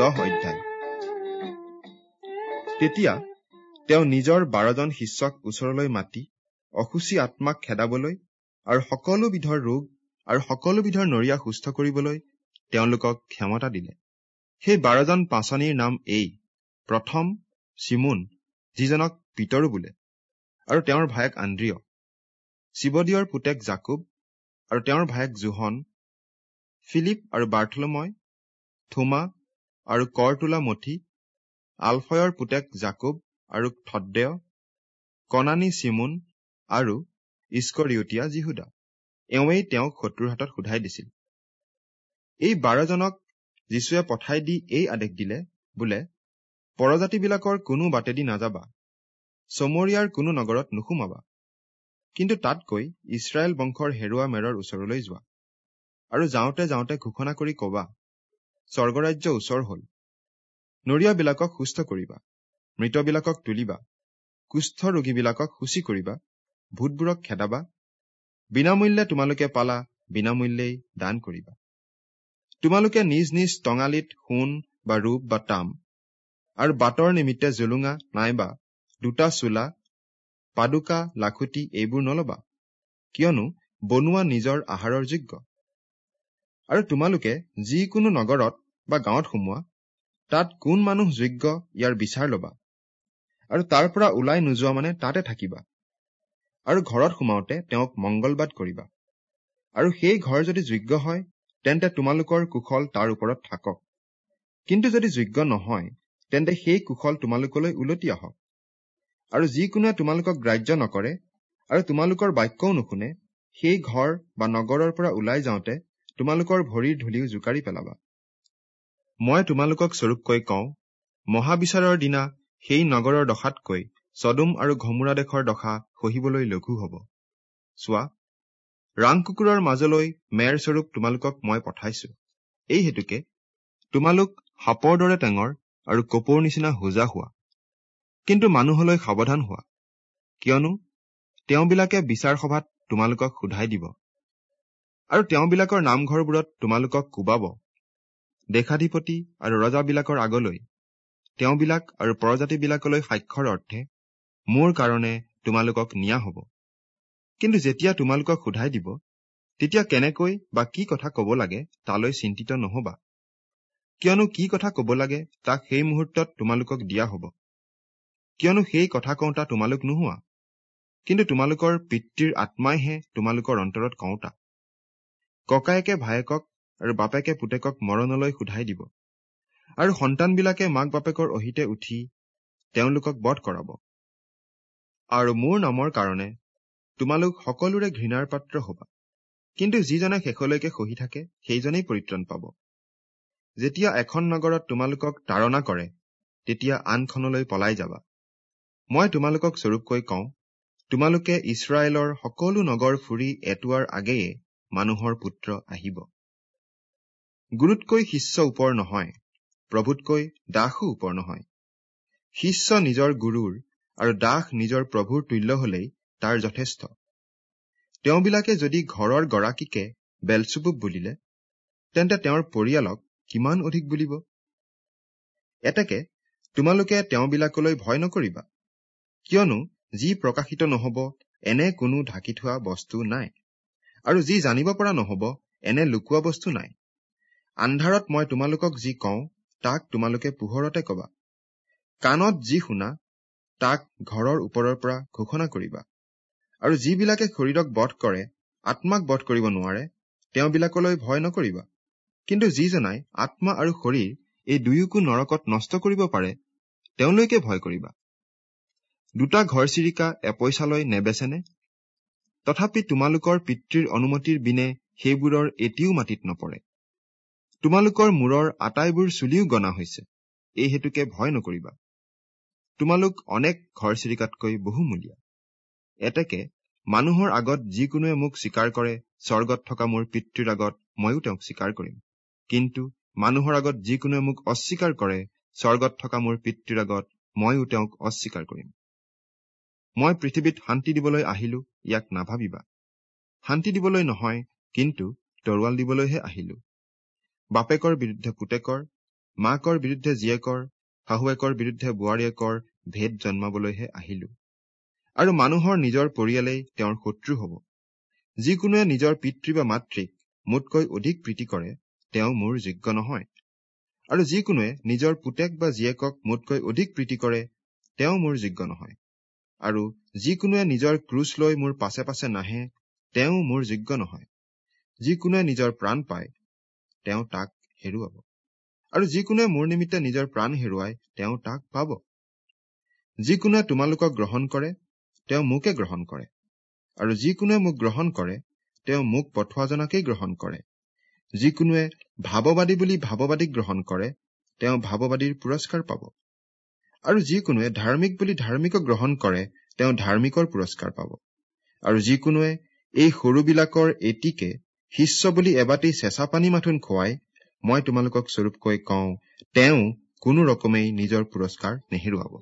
দহ অধ্যায়। তেতিয়া তেওঁ নিজৰ বাৰজন শিষ্যক ওচৰলৈ মাতি অসুচী আত্মাক খেদাবলৈ আৰু সকলোবিধৰ ৰোগ আৰু সকলোবিধৰ নৰিয়া সুস্থ কৰিবলৈ তেওঁলোকক ক্ষমতা দিলে। সেই বাৰজন পাচনিৰ নাম এই প্ৰথম চিমুন যিজনক পিতৰো বোলে আৰু তেওঁৰ ভায়েক আন্দ্ৰিয় শিৱদিয়ৰ পুতেক জাকুব আৰু তেওঁৰ ভায়েক জোহন ফিলিপ আৰু বাৰ্থলময় থোমা আৰু কৰ তোলা মঠি আলফয়ৰ পুতেক জাকুব আৰু থদ্দেয় কণানী চিমুন আৰু ইস্কৰিয়তীয়া জীহুদা। এওঁৱেই তেওঁক শত্ৰুৰ হাতত সোধাই দিছিল। এই বাৰজনক যীশুৱে পঠাই দি এই আদেশ দিলে বোলে পৰজাতিবিলাকৰ কোনো বাটেদি নাযাবা। চমৰীয়াৰ কোনো নগৰত নুসুমাবা। কিন্তু তাতকৈ ইছৰাইল বংশৰ হেৰুৱা মেৰৰ ওচৰলৈ যোৱা। আৰু যাওঁতে যাওঁতে ঘোষণা কৰি কবা স্বৰ্গৰাজ্য ওচৰ হল। নৰিয়াবিলাকক সুস্থ কৰিবা মৃতবিলাকক তুলিবা কুষ্ঠ ৰোগীবিলাকক সূচী কৰিবা ভূতবোৰক খেদাবা বিনামূল্যে তোমালোকে পালা বিনামূল্যেই দান কৰিবা। তোমালোকে নিজ নিজ টঙালিত সোণ বা ৰূপ বা তাম আৰু বাটৰ নিমিত্তে জুলুঙা নাইবা দুটা চোলা পাদুকা লাখুটি এইবোৰ নলবা। কিয়নো বনোৱা নিজৰ আহাৰৰ যোগ্য। আৰু তোমালোকে যিকোনো নগৰত বা গাঁৱত সোমোৱা তাত কোন মানুহ যোগ্য ইয়াৰ বিচাৰ লবা আৰু তাৰ পৰা ওলাই নোযোৱা মানে তাতে থাকিবা আৰু ঘৰত সোমাওঁতে তেওঁক মংগলবাদ কৰিবা। আৰু সেই ঘৰ যদি যোগ্য হয় তেন্তে তোমালোকৰ কুশল তাৰ ওপৰত থাকক। কিন্তু যদি যোগ্য নহয় তেন্তে সেই কুশল তোমালোকলৈ উলটি আহক। আৰু যিকোনোৱে তোমালোকক গ্ৰাহ্য নকৰে আৰু তোমালোকৰ বাক্যও নুশুনে সেই ঘৰ বা নগৰৰ পৰা ওলাই যাওঁতে তোমালোকৰ ভৰিৰ ধূলিও জোকাৰি পেলাবা। মই তোমালোকক স্বৰূপকৈ কওঁ মহাবিচাৰৰ দিনা সেই নগৰৰ দশাতকৈ চদুম আৰু ঘমুৰা দেশৰ দশা সহিবলৈ লঘু হব। চোৱা ৰাং কুকুৰৰ মাজলৈ মেৰ স্বৰূপ তোমালোকক মই পঠাইছো। এই হেতুকে তোমালোক সাপৰ দৰে টেঙৰ আৰু কপৌৰ নিচিনা হোজা হোৱা। কিন্তু মানুহলৈ সাৱধান হোৱা কিয়নো তেওঁবিলাকে বিচাৰ সভাত তোমালোকক সোধাই দিব। আৰু তেওঁবিলাকৰ নামঘৰবোৰত তোমালোকক কোবাব দেশাধিপতি আৰু ৰজাবিলাকৰ আগলৈ। তেওঁবিলাক আৰু প্ৰজাতিবিলাকলৈ সাক্ষৰ অৰ্থে মোৰ কাৰণে তোমালোকক নিয়া হব। কিন্তু যেতিয়া তোমালোকক সোধাই দিব তেতিয়া কেনেকৈ বা কি কথা কব লাগে তালৈ চিন্তিত নহবা। কিয়নো কি কথা কব লাগে তাক সেই মুহূৰ্তত তোমালোকক দিয়া হব। কিয়নো সেই কথা কওঁতা তোমালোক নোহোৱা। কিন্তু তোমালোকৰ পিতৃৰ আত্মাইহে তোমালোকৰ অন্তৰত কওঁতা। ককায়েকে ভায়েকক আৰু বাপেকে পুতেকক মৰণলৈ সোধাই দিব। আৰু সন্তানবিলাকে মাক বাপেকৰ অহিতে উঠি তেওঁলোকক বধ কৰাব। আৰু মোৰ নামৰ কাৰণে তোমালোক সকলোৰে ঘৃণাৰ পাত্ৰ হবা। কিন্তু যিজনে শেষলৈকে সহি থাকে সেইজনেই পৰিত্ৰাণ পাব। যেতিয়া এখন নগৰত তোমালোকক তাৰণা কৰে তেতিয়া আনখনলৈ পলাই যাবা। মই তোমালোকক স্বৰূপকৈ কওঁ তোমালোকে ইছৰাইলৰ সকলো নগৰ ফুৰি এটোৱাৰ আগেয়ে মানুহৰ পুত্ৰ আহিব। গুৰুতকৈ শিষ্য ওপৰ নহয় প্ৰভুতকৈ দাসো ওপৰ নহয়। শিষ্য নিজৰ গুৰুৰ আৰু দাস নিজৰ প্ৰভুৰ তুল্য হলেই তাৰ যথেষ্ট। তেওঁবিলাকে যদি ঘৰৰ গৰাকীকে বেলচুবুব বুলিলে তেন্তে তেওঁৰ পৰিয়ালক কিমান অধিক বুলিব? এতেকে তোমালোকে তেওঁবিলাকলৈ ভয় নকৰিবা কিয়নো যি প্ৰকাশিত নহব এনে কোনো ঢাকি থোৱা বস্তু নাই। আৰু যি জানিব পৰা নহব এনে লুকোৱা বস্তু নাই। আন্ধাৰত মই তোমালোকক যি কওঁ তাক তোমালোকে পোহৰতে কবা। কাণত যি শুনা তাক ঘৰৰ ওপৰৰ পৰা ঘোষণা কৰিবা। আৰু যিবিলাকে শৰীৰক বধ কৰে আত্মাক বধ কৰিব নোৱাৰে তেওঁবিলাকলৈ ভয় নকৰিবা। কিন্তু যিজনাই আত্মা আৰু শৰীৰ এই দুয়োকো নৰকত নষ্ট কৰিব পাৰে তেওঁলৈকে ভয় কৰিবা। দুটা ঘৰ চিৰিকা এপইচালৈ নেবেচেনে? তথাপি তোমালোকৰ পিতৃৰ অনুমতিৰ বিনে সেইবোৰৰ এটিও মাটিত নপৰে। তোমালোকৰ মূৰৰ আটাইবোৰ চুলিও গনা হৈছে এই হেতুকে ভয় নকৰিবা। তোমালোক অনেক ঘৰ চিৰিকাতকৈ বহুমূলীয়া। এতেকে মানুহৰ আগত যিকোনোৱে মোক স্বীকাৰ কৰে স্বৰ্গত থকা মোৰ পিতৃৰ আগত ময়ো তেওঁক স্বীকাৰ কৰিম। কিন্তু মানুহৰ আগত যিকোনোৱে মোক অস্বীকাৰ কৰে স্বৰ্গত থকা মোৰ পিতৃৰ আগত ময়ো তেওঁক অস্বীকাৰ কৰিম। মই পৃথিৱীত শান্তি দিবলৈ আহিলো ইয়াক নাভাবিবা। শান্তি দিবলৈ নহয় কিন্তু তৰোৱাল দিবলৈহে আহিলো। বাপেকৰ বিৰুদ্ধে পুতেকৰ মাকৰ বিৰুদ্ধে জীয়েকৰ শাহুৱেকৰ বিৰুদ্ধে বোৱাৰীয়েকৰ ভেদ জন্মাবলৈহে আহিলো। আৰু মানুহৰ নিজৰ পৰিয়ালেই তেওঁৰ শত্ৰু হব। যিকোনোৱে নিজৰ পিতৃ বা মাতৃক মোতকৈ অধিক প্ৰীতি কৰে তেওঁ মোৰ যোগ্য নহয়। আৰু যিকোনোৱে নিজৰ পুতেক বা জীয়েকক মোতকৈ অধিক প্ৰীতি কৰে তেওঁ মোৰ যোগ্য নহয়। আৰু যিকোনোৱে নিজৰ ক্ৰুচ লৈ মোৰ পাছে পাছে নাহে তেওঁ মোৰ যোগ্য নহয়। যিকোনোৱে নিজৰ প্ৰাণ পায় তেওঁ তাক হেৰুৱাব। আৰু যিকোনোৱে মোৰ নিমিত্তে নিজৰ প্ৰাণ হেৰুৱাই তেওঁ তাক পাব। যিকোনোৱে তোমালোকক গ্ৰহণ কৰে তেওঁ মোকে গ্ৰহণ কৰে। আৰু যিকোনোৱে মোক গ্ৰহণ কৰে তেওঁ মোক পঠোৱাজনাকেই গ্ৰহণ কৰে। যিকোনোৱে ভাৱবাদী বুলি ভাৱবাদীক গ্ৰহণ কৰে তেওঁ ভাৱবাদীৰ পুৰস্কাৰ পাব। আৰু যিকোনোৱে ধাৰ্মিক বুলি ধাৰ্মিকক গ্ৰহণ কৰে তেওঁ ধাৰ্মিকৰ পুৰস্কাৰ পাব। আৰু যিকোনোৱে এই সৰুবিলাকৰ এটিকে শিষ্য বুলি এবাটি চেঁচা পানী মাথোন খুৱাই মই তোমালোকক স্বৰূপকৈ কওঁ তেওঁ কোনো ৰকমেই নিজৰ পুৰস্কাৰ নেহেৰুৱাব।